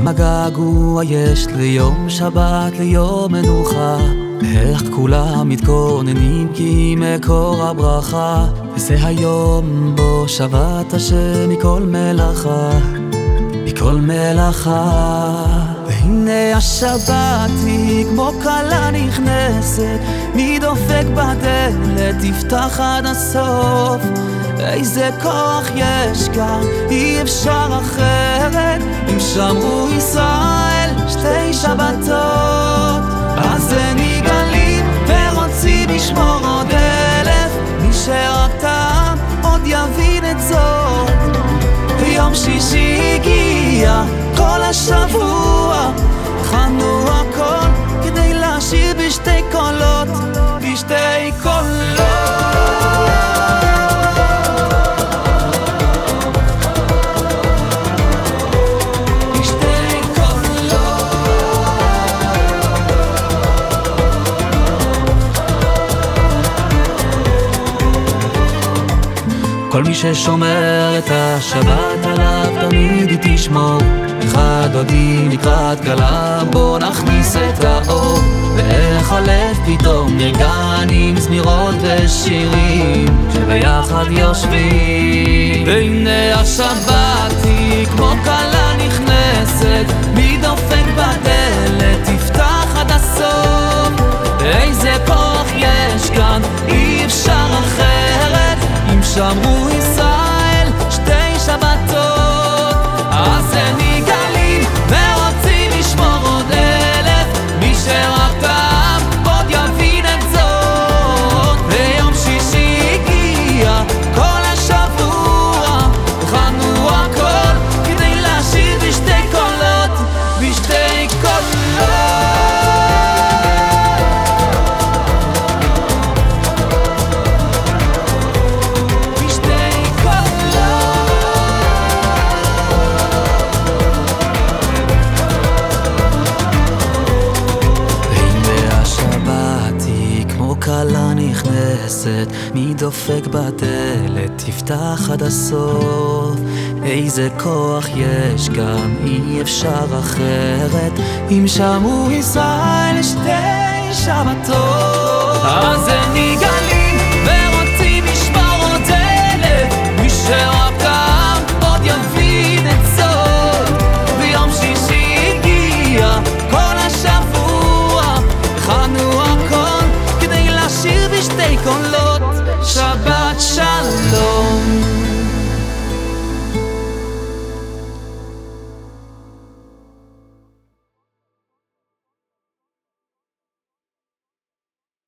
כמה געגוע יש ליום שבת, ליום מנוחה. איך כולם מתכוננים כי מקור הברכה. וזה היום בו שבת השם מכל מלאכה מכל מלאכה. והנה השבת היא כמו כלה נכנסת מי דופק בדלת תפתח עד הסוף. איזה כוח יש כאן אי אפשר אחרת. אם שמרו שבתות אז הם נגאלים ורוצים לשמור עוד אלף. מי שרק טעם עוד יבין את זאת. ויום שישי הגיע כל השבוע. הכנו הכל כדי להשאיר בשתי קולות. בשתי קולות כל מי ששומר את השבת עליו תמיד היא תשמור. אחד דודי לקראת כלה בוא נכניס את האור. ואיך הלב פתאום נרגן עם זמירות ושירים שביחד יושבים. והנה השבת היא כמו כלה נכנסת מי דופק בדלת תפתח עד הסוף. איזה כוח יש כאן אי אפשר אחרת. אם שמרו נכנסת מי דופק בדלת? תפתח עד הסוף. איזה כוח יש כאן אי אפשר אחרת. אם שמעו ישראל שתי שבתות